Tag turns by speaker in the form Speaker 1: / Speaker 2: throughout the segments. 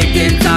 Speaker 1: thinking.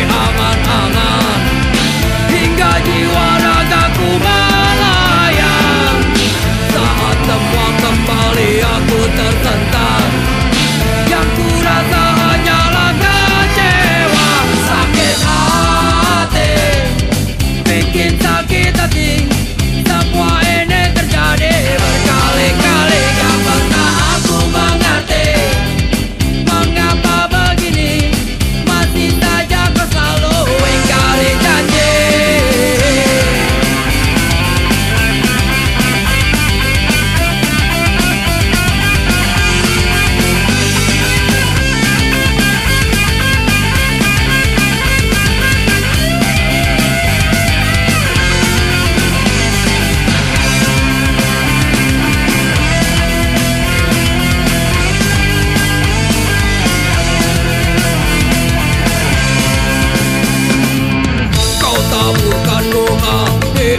Speaker 1: of my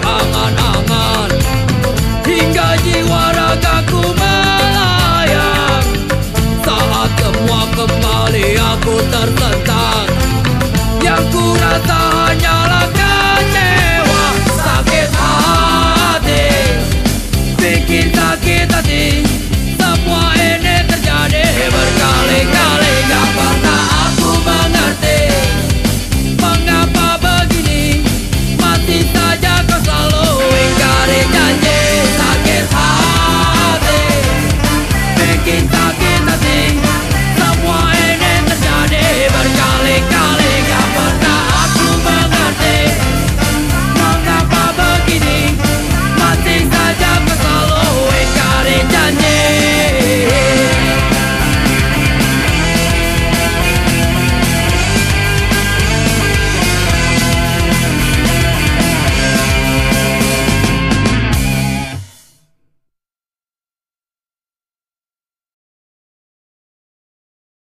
Speaker 1: angan-angan. Hingga jiwa ragaku melayang. Saat semua kembali aku tertentang. Yang ku rasa hanyalah kecewa. Sakit hati. Bikin sakit hati.